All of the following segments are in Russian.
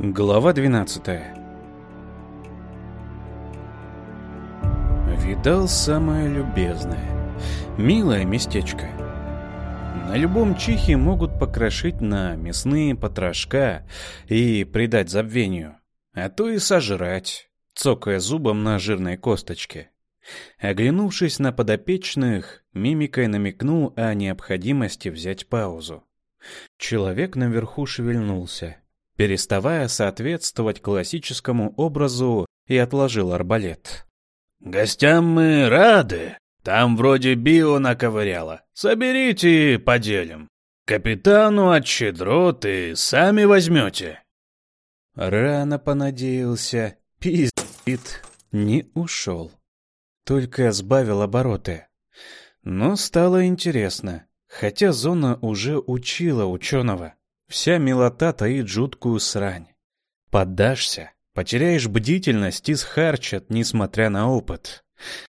Глава 12 Видал самое любезное. Милое местечко. На любом чихе могут покрошить на мясные потрошка и придать забвению, а то и сожрать, цокая зубом на жирной косточке. Оглянувшись на подопечных, мимикой намекнул о необходимости взять паузу. Человек наверху шевельнулся, переставая соответствовать классическому образу, и отложил арбалет. «Гостям мы рады. Там вроде био наковыряло. Соберите и поделим. Капитану от щедроты сами возьмете». Рано понадеялся. Пиздит. Не ушел. Только сбавил обороты. Но стало интересно. Хотя зона уже учила ученого. Вся милота таит жуткую срань. Поддашься, потеряешь бдительность и схарчат, несмотря на опыт.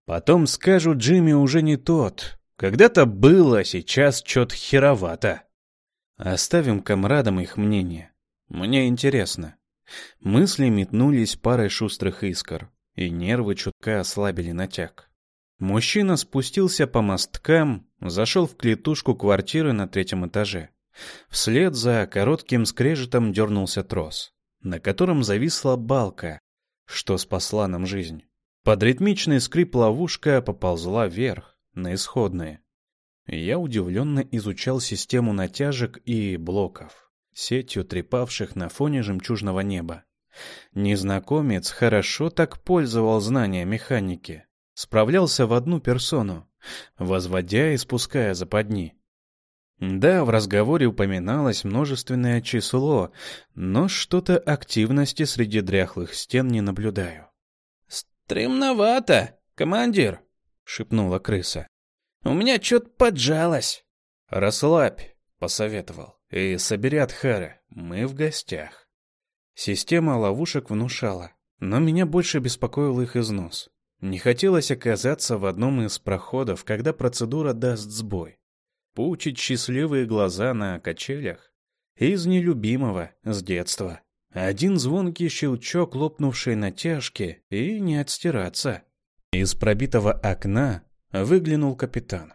Потом скажут, Джимми уже не тот. Когда-то было, сейчас чё-то херовато. Оставим комрадам их мнение. Мне интересно. Мысли метнулись парой шустрых искр, и нервы чутка ослабили натяг. Мужчина спустился по мосткам, зашел в клетушку квартиры на третьем этаже. Вслед за коротким скрежетом дернулся трос, на котором зависла балка, что спасла нам жизнь. Под ритмичный скрип ловушка поползла вверх, на исходные. Я удивленно изучал систему натяжек и блоков, сетью трепавших на фоне жемчужного неба. Незнакомец хорошо так пользовал знания механики, справлялся в одну персону, возводя и спуская западни. Да, в разговоре упоминалось множественное число, но что-то активности среди дряхлых стен не наблюдаю. «Стремновато, командир», — шепнула крыса. «У меня что-то поджалось». «Расслабь», — посоветовал. «И собери Адхара, мы в гостях». Система ловушек внушала, но меня больше беспокоил их износ. Не хотелось оказаться в одном из проходов, когда процедура даст сбой пучить счастливые глаза на качелях. Из нелюбимого, с детства. Один звонкий щелчок лопнувшей натяжки и не отстираться. Из пробитого окна выглянул капитан.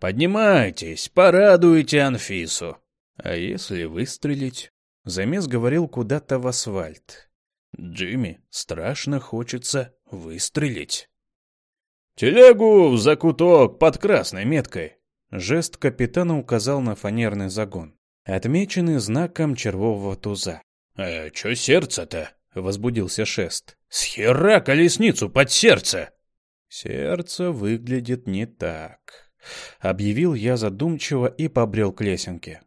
«Поднимайтесь, порадуйте Анфису!» А если выстрелить? Замес говорил куда-то в асфальт. Джимми, страшно хочется выстрелить. «Телегу в закуток под красной меткой!» Жест капитана указал на фанерный загон, отмеченный знаком червового туза. «Э, чё сердце-то?» — возбудился шест. «Схера колесницу под сердце!» «Сердце выглядит не так», — объявил я задумчиво и побрел к лесенке.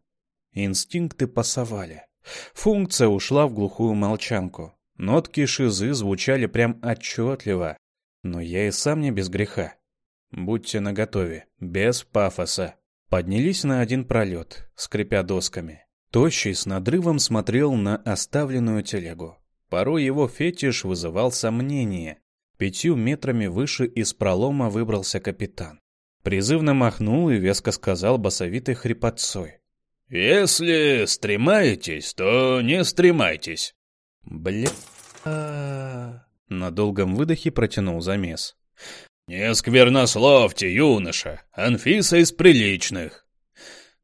Инстинкты пасовали. Функция ушла в глухую молчанку. Нотки шизы звучали прям отчетливо, но я и сам не без греха. Будьте наготове, без пафоса. Поднялись на один пролет, скрипя досками. Тощий с надрывом смотрел на оставленную телегу. Порой его фетиш вызывал сомнение. Пятью метрами выше из пролома выбрался капитан. Призывно махнул и веско сказал басовитой хрипотцой. «Если стремаетесь, то не стремайтесь». «Бля...» На долгом выдохе протянул замес. «Не сквернословьте, юноша, Анфиса из приличных».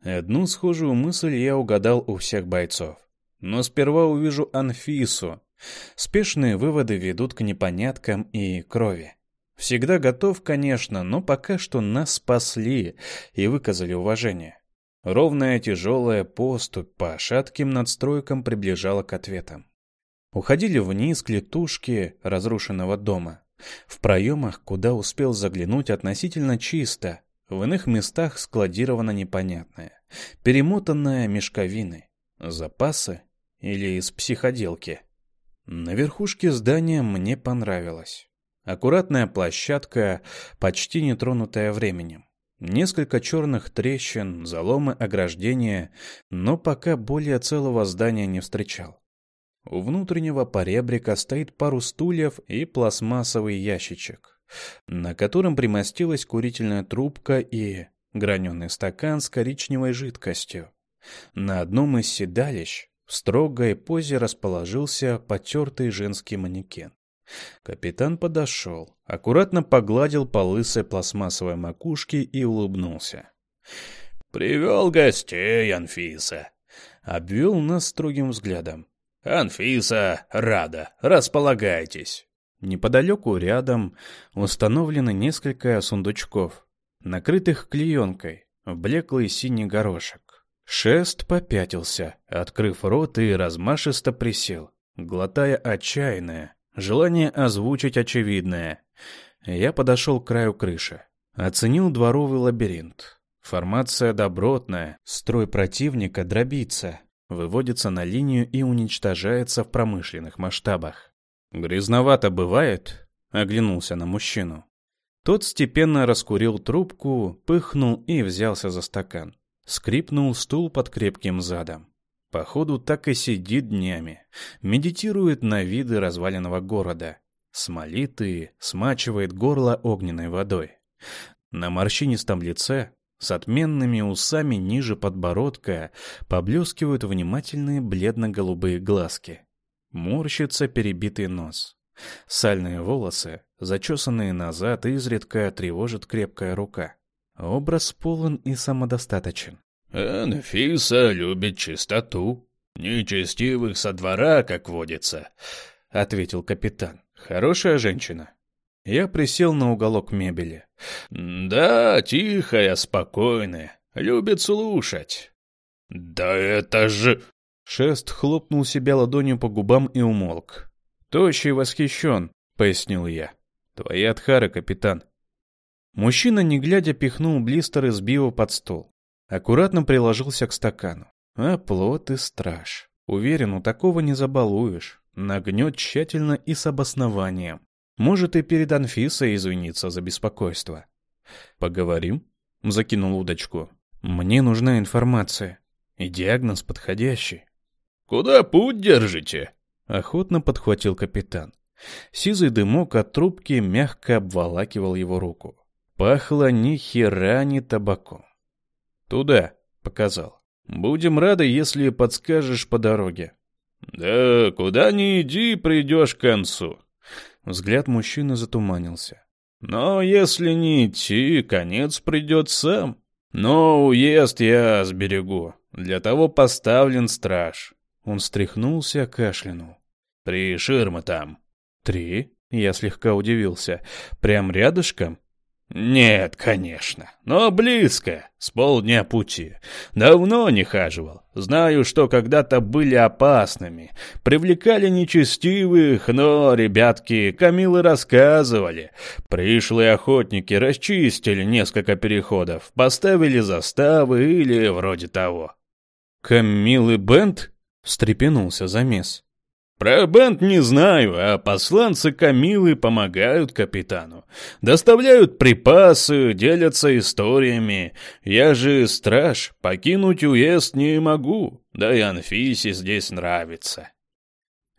Одну схожую мысль я угадал у всех бойцов. Но сперва увижу Анфису. Спешные выводы ведут к непоняткам и крови. Всегда готов, конечно, но пока что нас спасли и выказали уважение. Ровная тяжелая поступь по шатким надстройкам приближала к ответам. Уходили вниз к летушке разрушенного дома. В проемах, куда успел заглянуть, относительно чисто. В иных местах складировано непонятное. Перемотанное мешковины. Запасы или из психоделки. На верхушке здания мне понравилось. Аккуратная площадка, почти не тронутая временем. Несколько черных трещин, заломы ограждения, но пока более целого здания не встречал. У внутреннего поребрика стоит пару стульев и пластмассовый ящичек, на котором примостилась курительная трубка и граненый стакан с коричневой жидкостью. На одном из седалищ В строгой позе расположился потертый женский манекен. Капитан подошел, аккуратно погладил по лысой пластмассовой макушке и улыбнулся. «Привел гостей, Анфиса!» Обвел нас строгим взглядом. «Анфиса, рада, располагайтесь!» Неподалеку рядом установлены несколько сундучков, накрытых клеенкой, в блеклый синий горошек. Шест попятился, открыв рот и размашисто присел, глотая отчаянное, желание озвучить очевидное. Я подошел к краю крыши, оценил дворовый лабиринт. Формация добротная, строй противника дробится, выводится на линию и уничтожается в промышленных масштабах. «Грязновато бывает?» — оглянулся на мужчину. Тот степенно раскурил трубку, пыхнул и взялся за стакан. Скрипнул стул под крепким задом. Походу, так и сидит днями. Медитирует на виды разваленного города. Смолит и смачивает горло огненной водой. На морщинистом лице, с отменными усами ниже подбородка, поблескивают внимательные бледно-голубые глазки. Морщится перебитый нос. Сальные волосы, зачесанные назад, изредка тревожит крепкая рука. Образ полон и самодостаточен. «Анфиса любит чистоту. Нечестивых со двора, как водится», — ответил капитан. «Хорошая женщина». Я присел на уголок мебели. «Да, тихая, спокойная. Любит слушать». «Да это же...» Шест хлопнул себя ладонью по губам и умолк. «Тощий восхищен», — пояснил я. «Твои отхары, капитан». Мужчина, не глядя, пихнул блистер из бива под стол. Аккуратно приложился к стакану. А плод и страж. Уверен, у такого не забалуешь. Нагнет тщательно и с обоснованием. Может и перед Анфисой извиниться за беспокойство. «Поговорим?» — закинул удочку. «Мне нужна информация. И диагноз подходящий». «Куда путь держите?» — охотно подхватил капитан. Сизый дымок от трубки мягко обволакивал его руку. Пахло ни хера ни табаком. «Туда», — показал. «Будем рады, если подскажешь по дороге». «Да куда ни иди, придешь к концу». Взгляд мужчины затуманился. «Но если не идти, конец придет сам. Но уезд я сберегу. Для того поставлен страж». Он стряхнулся, кашлянул. «Три ширмы там». «Три?» Я слегка удивился. «Прям рядышком?» «Нет, конечно, но близко, с полдня пути. Давно не хаживал. Знаю, что когда-то были опасными, привлекали нечестивых, но, ребятки, Камилы рассказывали. Пришлые охотники расчистили несколько переходов, поставили заставы или вроде того». «Камилы Бент?» — встрепенулся замес. Про банд не знаю, а посланцы Камилы помогают капитану. Доставляют припасы, делятся историями. Я же страж, покинуть уезд не могу. Да и Анфисе здесь нравится.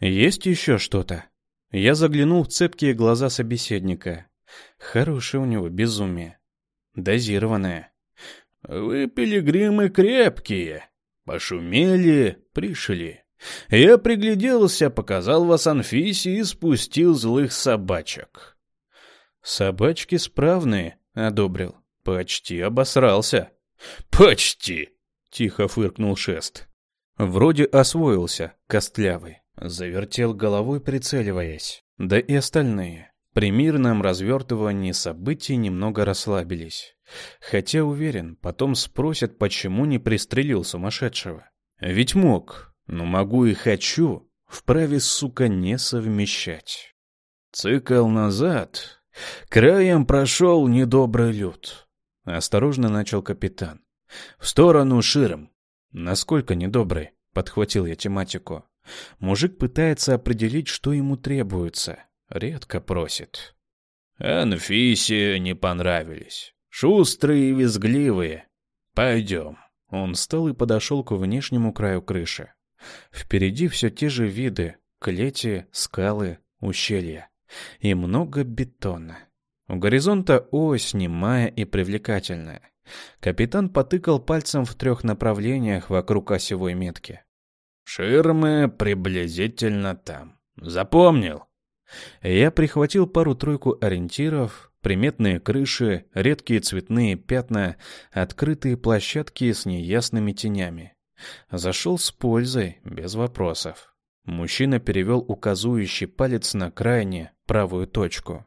Есть еще что-то? Я заглянул в цепкие глаза собеседника. Хорошее у него безумие. Дозированное. Вы, пилигримы, крепкие. Пошумели, пришли. Я пригляделся, показал вас Анфисе и спустил злых собачек. Собачки справные, одобрил. Почти обосрался. Почти, тихо фыркнул шест. Вроде освоился, костлявый. Завертел головой, прицеливаясь. Да и остальные. При мирном развертывании событий немного расслабились. Хотя уверен, потом спросят, почему не пристрелил сумасшедшего. Ведь мог, но могу и хочу вправе, сука, не совмещать. Цикл назад краем прошел недобрый люд. Осторожно начал капитан. В сторону ширм. Насколько недобрый? Подхватил я тематику. Мужик пытается определить, что ему требуется. Редко просит. Анфисе не понравились. Шустрые и визгливые. Пойдем. Он встал и подошел к внешнему краю крыши. Впереди все те же виды — клети, скалы, ущелья. И много бетона. У горизонта ось немая и привлекательная. Капитан потыкал пальцем в трех направлениях вокруг осевой метки. Ширмы приблизительно там. Запомнил? Я прихватил пару-тройку ориентиров, приметные крыши, редкие цветные пятна, открытые площадки с неясными тенями. Зашел с пользой, без вопросов. Мужчина перевел указующий палец на крайне правую точку.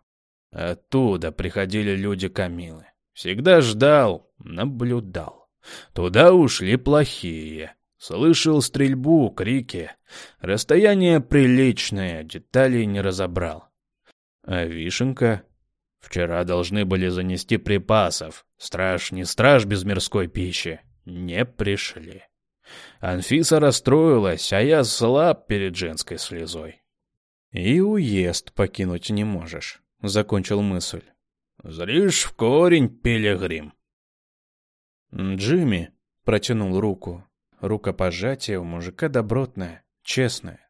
Оттуда приходили люди Камилы. Всегда ждал, наблюдал. Туда ушли плохие. Слышал стрельбу, крики. Расстояние приличное, деталей не разобрал. А вишенка? Вчера должны были занести припасов. Страж не страж без мирской пищи. Не пришли. Анфиса расстроилась, а я слаб перед женской слезой. И уезд покинуть не можешь, закончил мысль. Зришь в корень, пилигрим. Джимми протянул руку. Рукопожатие у мужика добротное, честное.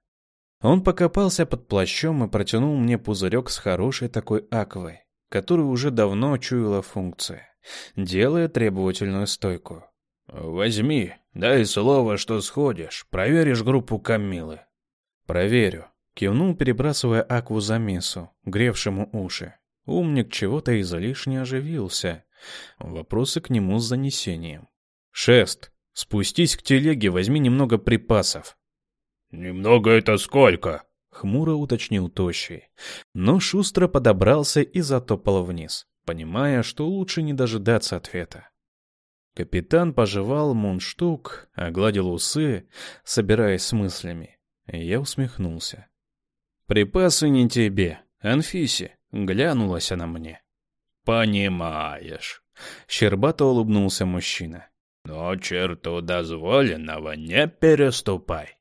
Он покопался под плащом и протянул мне пузырек с хорошей такой аквой, которую уже давно чуяла функция, делая требовательную стойку. «Возьми, дай слово, что сходишь, проверишь группу Камилы». «Проверю», — кивнул, перебрасывая акву за мессу, гревшему уши. Умник чего-то излишне оживился. Вопросы к нему с занесением. «Шест, Спустись к телеге, возьми немного припасов. Немного это сколько? Хмуро уточнил Тощий. Но шустро подобрался и затопал вниз, понимая, что лучше не дожидаться ответа. Капитан пожевал мундштук, огладил усы, собираясь с мыслями. Я усмехнулся. «Припасы не тебе, Анфисе», — глянулась она мне. «Понимаешь», — щербато улыбнулся мужчина. Но черту дозволенного не переступай.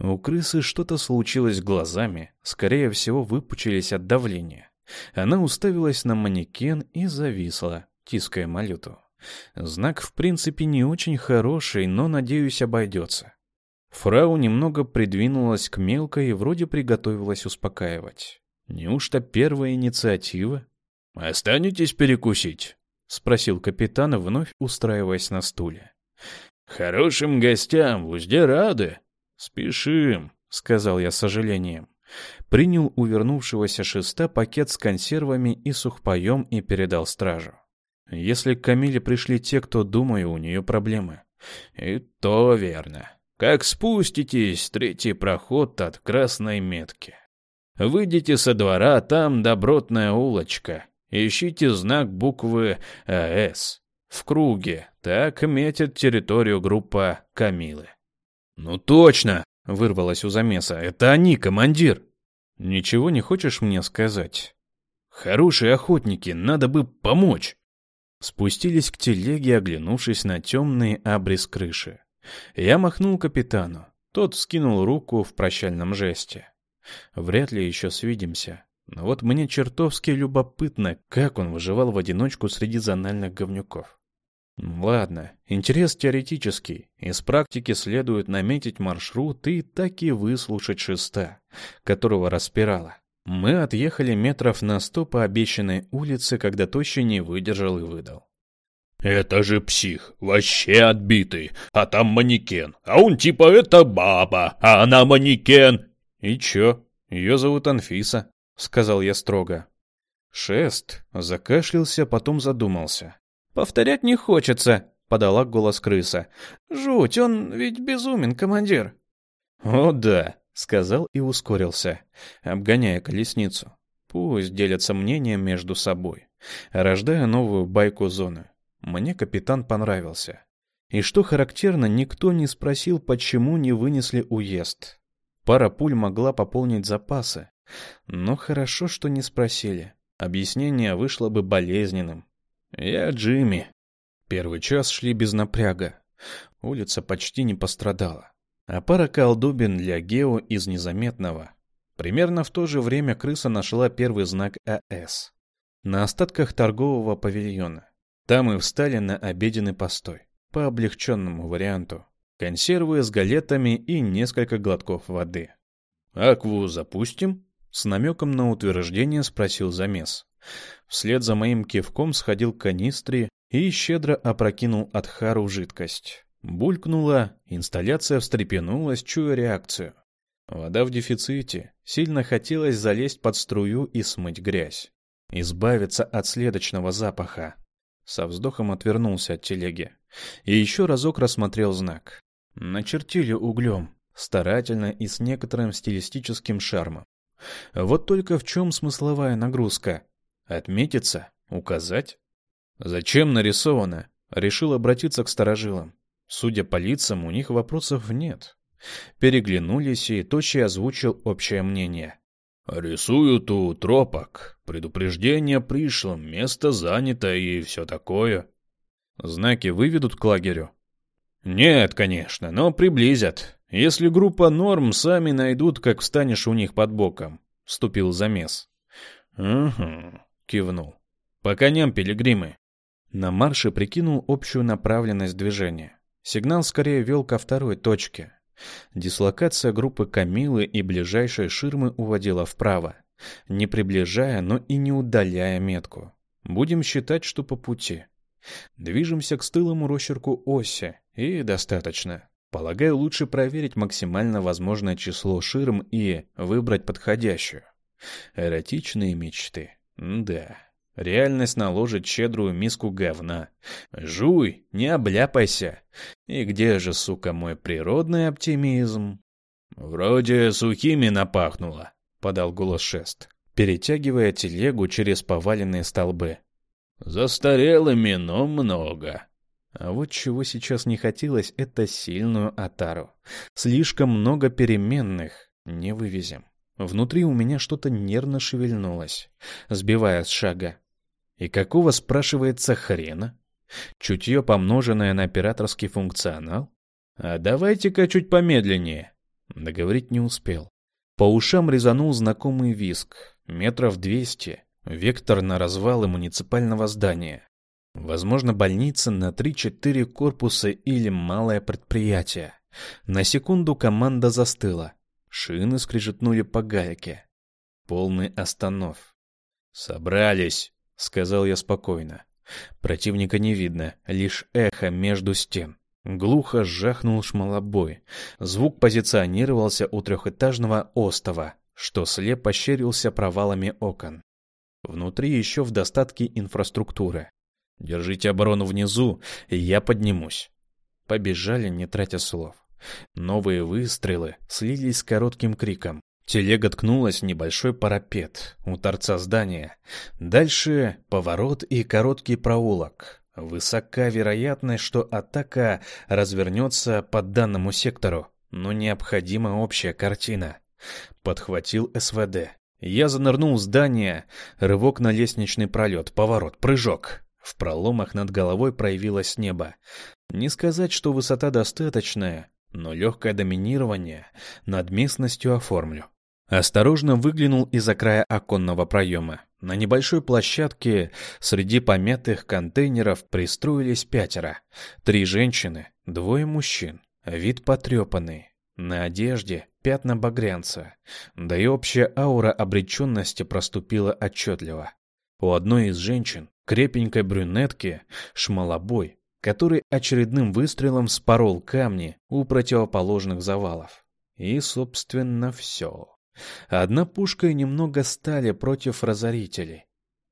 У крысы что-то случилось с глазами, скорее всего, выпучились от давления. Она уставилась на манекен и зависла, тиская малюту. Знак, в принципе, не очень хороший, но, надеюсь, обойдется. Фрау немного придвинулась к мелкой и вроде приготовилась успокаивать. Неужто первая инициатива? «Останетесь перекусить?» — спросил капитан, вновь устраиваясь на стуле. «Хорошим гостям в узде рады». «Спешим», — сказал я с сожалением. Принял у вернувшегося шеста пакет с консервами и сухпоем и передал стражу. Если к Камиле пришли те, кто, думаю, у нее проблемы. И то верно. Как спуститесь, третий проход от красной метки. Выйдете со двора, там добротная улочка. Ищите знак буквы «С» в круге. Так метит территорию группа Камилы. «Ну точно!» — вырвалось у замеса. «Это они, командир!» «Ничего не хочешь мне сказать?» «Хорошие охотники, надо бы помочь!» Спустились к телеге, оглянувшись на темный абрис крыши. Я махнул капитану. Тот скинул руку в прощальном жесте. «Вряд ли еще свидимся. Но вот мне чертовски любопытно, как он выживал в одиночку среди зональных говнюков. Ладно, интерес теоретический. Из практики следует наметить маршрут и так и выслушать шеста, которого распирало. Мы отъехали метров на сто по обещанной улице, когда Тощий не выдержал и выдал. «Это же псих, вообще отбитый, а там манекен, а он типа это баба, а она манекен». «И чё? Ее зовут Анфиса», — сказал я строго. Шест закашлялся, потом задумался. «Повторять не хочется», — подала голос крыса. «Жуть, он ведь безумен, командир». «О да», — сказал и ускорился, обгоняя колесницу. Пусть делятся мнением между собой, рождая новую байку зоны. Мне капитан понравился. И что характерно, никто не спросил, почему не вынесли уезд. Пара пуль могла пополнить запасы, но хорошо, что не спросили. Объяснение вышло бы болезненным. Я Джимми. Первый час шли без напряга. Улица почти не пострадала. А пара колдобин для Гео из незаметного. Примерно в то же время крыса нашла первый знак АС. На остатках торгового павильона. Там и встали на обеденный постой. По облегченному варианту. Консервы с галетами и несколько глотков воды. «Акву запустим?» С намеком на утверждение спросил замес. Вслед за моим кивком сходил к канистре и щедро опрокинул от жидкость. Булькнула, инсталляция встрепенулась, чуя реакцию. Вода в дефиците, сильно хотелось залезть под струю и смыть грязь. Избавиться от следочного запаха. Со вздохом отвернулся от телеги. И еще разок рассмотрел знак. Начертили углем, старательно и с некоторым стилистическим шармом. Вот только в чем смысловая нагрузка? Отметиться? Указать? Зачем нарисовано? Решил обратиться к старожилам. Судя по лицам, у них вопросов нет. Переглянулись, и Тощий озвучил общее мнение. «Рисую тут тропок. Предупреждение пришло, место занято и все такое». «Знаки выведут к лагерю?» «Нет, конечно, но приблизят. Если группа норм, сами найдут, как встанешь у них под боком», — вступил замес. «Угу», — кивнул. «По коням, пилигримы». На марше прикинул общую направленность движения. Сигнал скорее вел ко второй точке. Дислокация группы Камилы и ближайшей ширмы уводила вправо, не приближая, но и не удаляя метку. Будем считать, что по пути. Движемся к стылому росчерку оси, и достаточно. Полагаю, лучше проверить максимально возможное число ширм и выбрать подходящую. Эротичные мечты. Да. Реальность наложит щедрую миску говна. Жуй, не обляпайся. И где же, сука, мой природный оптимизм? Вроде сухими напахнуло, подал голос Шест, перетягивая телегу через поваленные столбы. Застарелыми, но много. А вот чего сейчас не хотелось, это сильную атару. Слишком много переменных. Не вывезем. Внутри у меня что-то нервно шевельнулось, сбивая с шага. И какого, спрашивается, хрена? Чутье, помноженное на операторский функционал? А давайте-ка чуть помедленнее. Договорить не успел. По ушам резанул знакомый виск. Метров двести. Вектор на развалы муниципального здания. Возможно, больница на 3-4 корпуса или малое предприятие. На секунду команда застыла. Шины скрежетнули по гайке. Полный останов. «Собрались», — сказал я спокойно. Противника не видно, лишь эхо между стен. Глухо жахнул шмалобой. Звук позиционировался у трехэтажного остова, что слепо щерился провалами окон. Внутри еще в достатке инфраструктуры. Держите оборону внизу, и я поднимусь. Побежали, не тратя слов. Новые выстрелы слились с коротким криком. Телега ткнулась в небольшой парапет у торца здания. Дальше поворот и короткий проулок. Высока вероятность, что атака развернется по данному сектору, но необходима общая картина. Подхватил СВД. Я занырнул в здание, рывок на лестничный пролет, поворот, прыжок. В проломах над головой проявилось небо. Не сказать, что высота достаточная, но легкое доминирование над местностью оформлю. Осторожно выглянул из-за края оконного проема. На небольшой площадке среди помятых контейнеров пристроились пятеро. Три женщины, двое мужчин. Вид потрепанный. На одежде пятна багрянца. Да и общая аура обреченности проступила отчетливо. У одной из женщин, крепенькой брюнетки, шмалобой, который очередным выстрелом спорол камни у противоположных завалов. И, собственно, все. Одна пушка и немного стали против разорителей.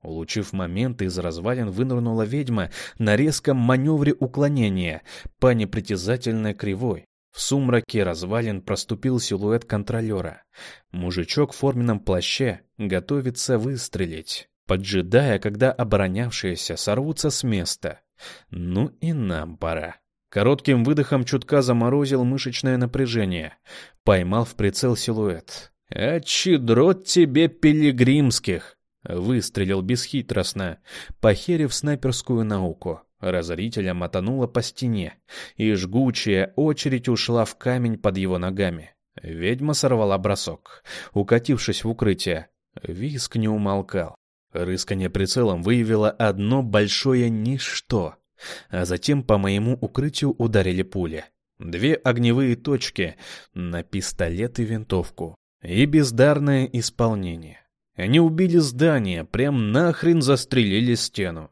Улучив момент, из развалин вынырнула ведьма на резком маневре уклонения по непритязательной кривой. В сумраке развалин проступил силуэт контролера. Мужичок в форменном плаще готовится выстрелить, поджидая, когда оборонявшиеся сорвутся с места. Ну и нам пора. Коротким выдохом чутка заморозил мышечное напряжение. Поймал в прицел силуэт. «А чедрот тебе пилигримских!» Выстрелил бесхитростно, похерив снайперскую науку. Разорителя мотануло по стене, и жгучая очередь ушла в камень под его ногами. Ведьма сорвала бросок, укатившись в укрытие. Виск не умолкал. Рысканье прицелом выявило одно большое ничто, а затем по моему укрытию ударили пули. Две огневые точки на пистолет и винтовку. И бездарное исполнение. Они убили здание, прям нахрен застрелили стену.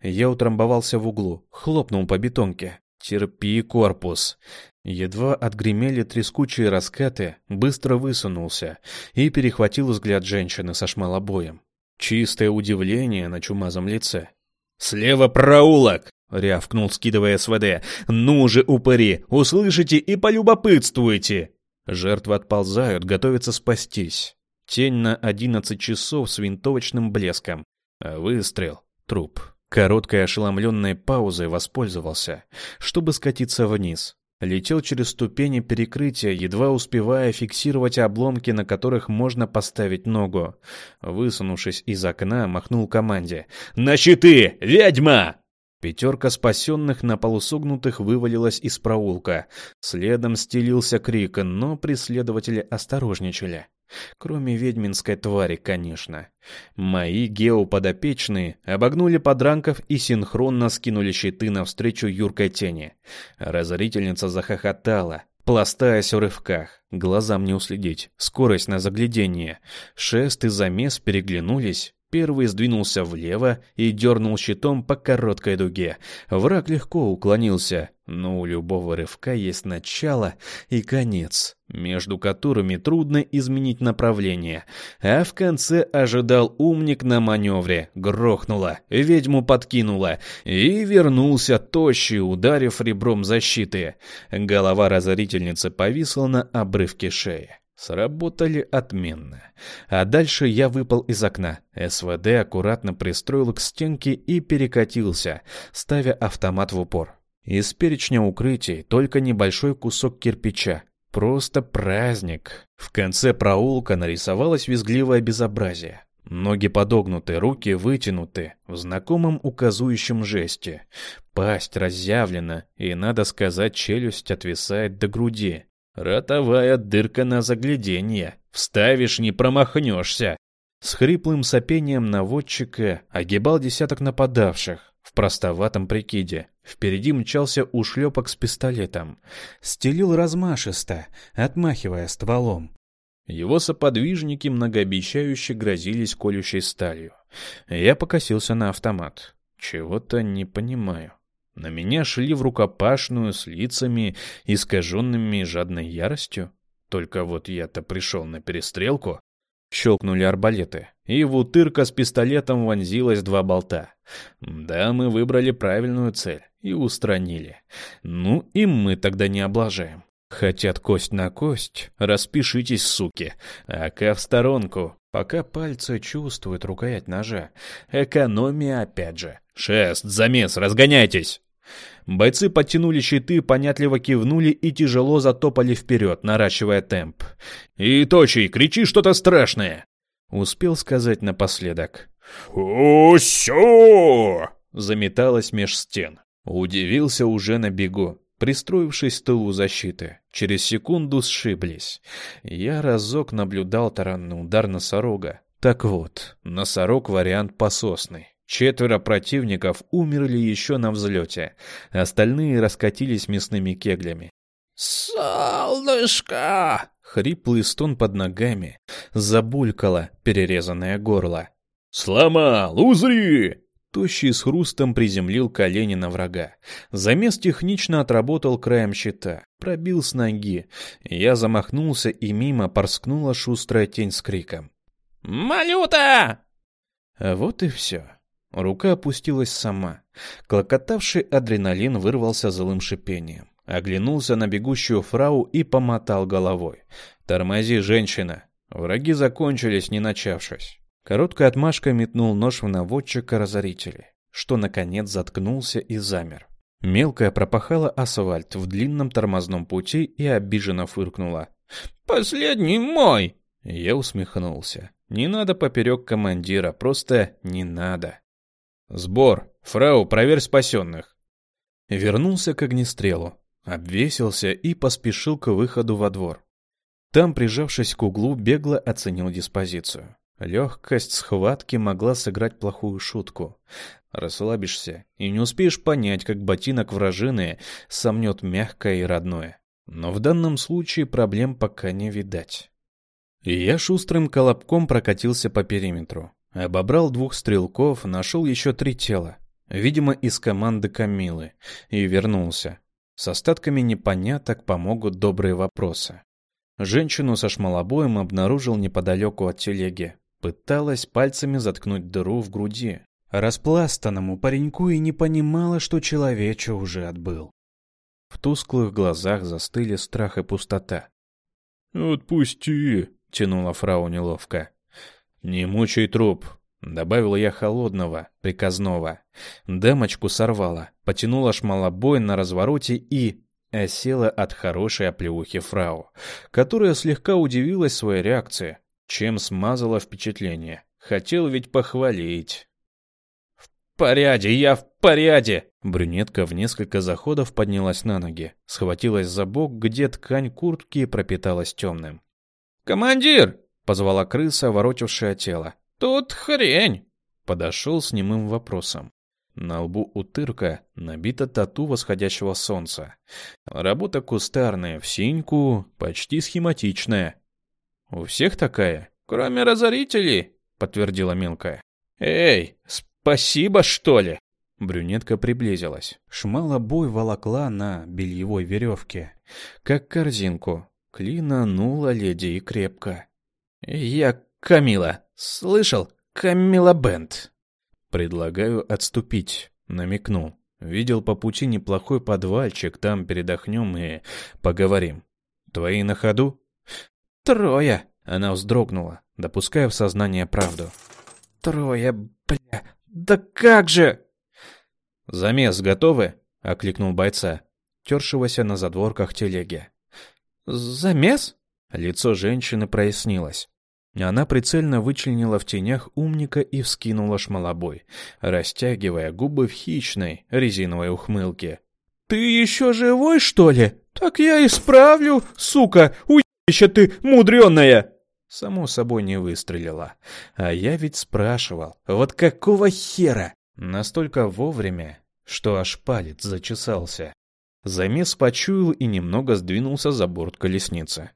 Я утрамбовался в углу, хлопнул по бетонке. Терпи, корпус. Едва отгремели трескучие раскаты, быстро высунулся и перехватил взгляд женщины со шмалобоем. Чистое удивление на чумазом лице. «Слева проулок!» — рявкнул, скидывая СВД. «Ну же, упыри, услышите и полюбопытствуйте!» Жертвы отползают, готовятся спастись. Тень на одиннадцать часов с винтовочным блеском. А выстрел — труп. Короткой ошеломленной паузой воспользовался, чтобы скатиться вниз. Летел через ступени перекрытия, едва успевая фиксировать обломки, на которых можно поставить ногу. Высунувшись из окна, махнул команде. «На щиты! Ведьма!» Пятерка спасенных на полусогнутых вывалилась из проулка. Следом стелился крик, но преследователи осторожничали. Кроме ведьминской твари, конечно. Мои геоподопечные обогнули подранков и синхронно скинули щиты навстречу юркой тени. Разорительница захохотала, пластаясь в рывках. Глазам не уследить, скорость на заглядение. Шест и замес переглянулись, Первый сдвинулся влево и дернул щитом по короткой дуге. Враг легко уклонился, но у любого рывка есть начало и конец, между которыми трудно изменить направление. А в конце ожидал умник на маневре, грохнуло, ведьму подкинуло, и вернулся тощий, ударив ребром защиты. Голова разорительницы повисла на обрывке шеи. Сработали отменно. А дальше я выпал из окна. СВД аккуратно пристроил к стенке и перекатился, ставя автомат в упор. Из перечня укрытий только небольшой кусок кирпича. Просто праздник. В конце проулка нарисовалось визгливое безобразие. Ноги подогнуты, руки вытянуты, в знакомом указующем жесте. Пасть разъявлена, и, надо сказать, челюсть отвисает до груди. Ротовая дырка на загляденье. Вставишь, не промахнешься. С хриплым сопением наводчика огибал десяток нападавших в простоватом прикиде. Впереди мчался ушлепок с пистолетом. Стелил размашисто, отмахивая стволом. Его соподвижники многообещающе грозились колющей сталью. Я покосился на автомат. Чего-то не понимаю. На меня шли в рукопашную с лицами, искаженными жадной яростью. Только вот я-то пришел на перестрелку. Щелкнули арбалеты, и в утырка с пистолетом вонзилось два болта. Да, мы выбрали правильную цель и устранили. Ну и мы тогда не облажаем. Хотят кость на кость, распишитесь, суки. Ака в сторонку, пока пальцы чувствуют рукоять ножа. Экономия опять же. «Шест, замес, разгоняйтесь!» Бойцы подтянули щиты, понятливо кивнули и тяжело затопали вперед, наращивая темп. «И точий, кричи что-то страшное!» Успел сказать напоследок. «Усё!» Заметалось меж стен. Удивился уже на бегу, пристроившись в тылу защиты. Через секунду сшиблись. Я разок наблюдал таранный удар носорога. Так вот, носорог вариант пососный. Четверо противников умерли еще на взлете, остальные раскатились мясными кеглями. «Солнышко!» Хриплый стон под ногами, забулькало перерезанное горло. «Сломал! Узри!» Тощий с хрустом приземлил колени на врага. Замес технично отработал краем щита, пробил с ноги. Я замахнулся, и мимо порскнула шустрая тень с криком. «Малюта!» Вот и все. Рука опустилась сама. Клокотавший адреналин вырвался злым шипением. Оглянулся на бегущую фрау и помотал головой. «Тормози, женщина!» Враги закончились, не начавшись. Короткая отмашка метнул нож в наводчика разорителей, что, наконец, заткнулся и замер. Мелкая пропахала асфальт в длинном тормозном пути и обиженно фыркнула. «Последний мой!» Я усмехнулся. «Не надо поперек командира, просто не надо». «Сбор! Фрау, проверь спасенных!» Вернулся к огнестрелу, обвесился и поспешил к выходу во двор. Там, прижавшись к углу, бегло оценил диспозицию. Легкость схватки могла сыграть плохую шутку. Расслабишься и не успеешь понять, как ботинок вражины сомнет мягкое и родное. Но в данном случае проблем пока не видать. И я шустрым колобком прокатился по периметру. Обобрал двух стрелков, нашел еще три тела, видимо, из команды Камилы, и вернулся. С остатками непоняток помогут добрые вопросы. Женщину со шмалобоем обнаружил неподалеку от телеги. Пыталась пальцами заткнуть дыру в груди. Распластанному пареньку и не понимала, что человече уже отбыл. В тусклых глазах застыли страх и пустота. «Отпусти!» — тянула фрау неловко. «Не мучай труп!» — добавила я холодного, приказного. Дамочку сорвала, потянула шмалобой на развороте и... осела от хорошей оплеухи фрау, которая слегка удивилась своей реакции, чем смазала впечатление. Хотел ведь похвалить. «В порядке, я в порядке!» Брюнетка в несколько заходов поднялась на ноги, схватилась за бок, где ткань куртки пропиталась темным. «Командир!» — позвала крыса, воротившая тело. «Тут хрень!» Подошел с немым вопросом. На лбу у тырка набита тату восходящего солнца. Работа кустарная, в синьку, почти схематичная. «У всех такая?» «Кроме разорителей», — подтвердила мелкая. «Эй, спасибо, что ли?» Брюнетка приблизилась. Шмала бой волокла на бельевой веревке, как корзинку. Клина нула леди и крепко. «Я Камила. Слышал? Камила Бенд». «Предлагаю отступить», — намекнул. «Видел по пути неплохой подвальчик, там передохнем и поговорим. Твои на ходу?» «Трое», — она вздрогнула, допуская в сознание правду. «Трое, бля, да как же!» «Замес готовы?» — окликнул бойца, тершегося на задворках телеги. «Замес?» Лицо женщины прояснилось. Она прицельно вычленила в тенях умника и вскинула шмалобой, растягивая губы в хищной резиновой ухмылке. «Ты еще живой, что ли? Так я исправлю, сука, уебище ты мудреная!» Само собой не выстрелила. А я ведь спрашивал, вот какого хера? Настолько вовремя, что аж палец зачесался. Замес почуял и немного сдвинулся за борт колесницы.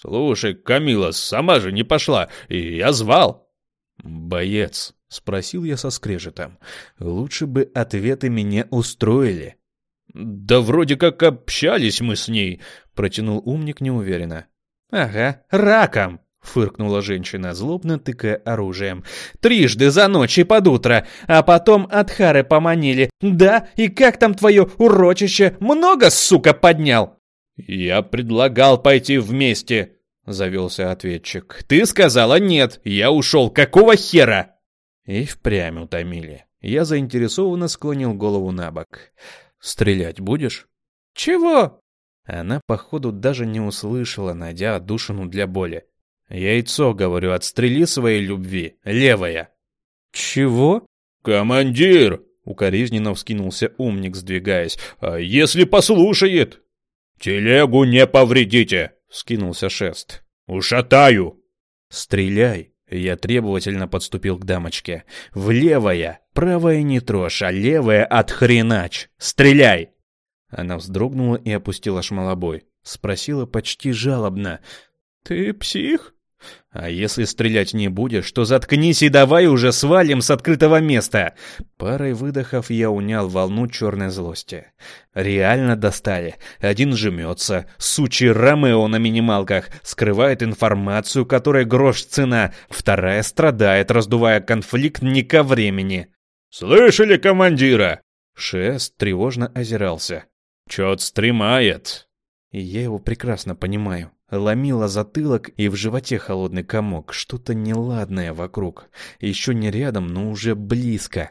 «Слушай, Камила, сама же не пошла, и я звал». «Боец», — спросил я со скрежетом, — «лучше бы ответы меня устроили». «Да вроде как общались мы с ней», — протянул умник неуверенно. «Ага, раком», — фыркнула женщина, злобно тыкая оружием. «Трижды за ночь и под утро, а потом от Хары поманили. Да, и как там твое урочище? Много, сука, поднял?» «Я предлагал пойти вместе», — завелся ответчик. «Ты сказала нет, я ушел, какого хера?» И впрямь утомили. Я заинтересованно склонил голову на бок. «Стрелять будешь?» «Чего?» Она, походу, даже не услышала, найдя отдушину для боли. «Яйцо, говорю, отстрели своей любви, левая». «Чего?» «Командир!» — укоризненно вскинулся умник, сдвигаясь. «А если послушает?» «Телегу не повредите!» — скинулся шест. «Ушатаю!» «Стреляй!» — я требовательно подступил к дамочке. «В левая! Правая не трожь, а левая отхренач! Стреляй!» Она вздрогнула и опустила шмалобой. Спросила почти жалобно. «Ты псих?» А если стрелять не будешь, то заткнись и давай уже свалим с открытого места. Парой выдохов я унял волну черной злости. Реально достали. Один жмется, сучий Ромео на минималках, скрывает информацию, которой грош цена. Вторая страдает, раздувая конфликт не ко времени. «Слышали командира?» Шест тревожно озирался. «Чет стремает». И я его прекрасно понимаю. Ломила затылок, и в животе холодный комок. Что-то неладное вокруг. Еще не рядом, но уже близко.